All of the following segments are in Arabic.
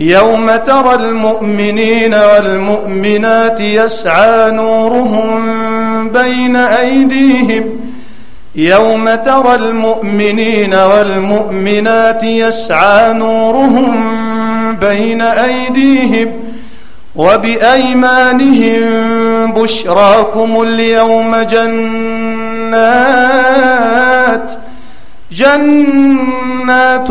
يوم ترى المؤمنين والمؤمنات يسعى نورهم بين أيديهم. يوم ترى المؤمنين والمؤمنات يسعى نورهم بين أيديهم. وبأيمانهم بشراكم اليوم جنات جنات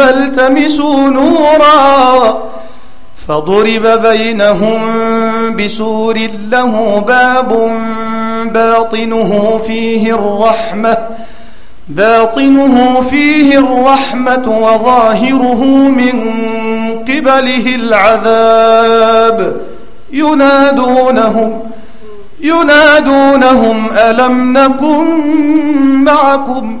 فالتمسوا نورا فضرب بينهم بسور له باب باطنه فيه الرحمة باطنه فيه الرحمة وظاهره من قبله العذاب. ينادونهم ينادونهم ألم نكن معكم؟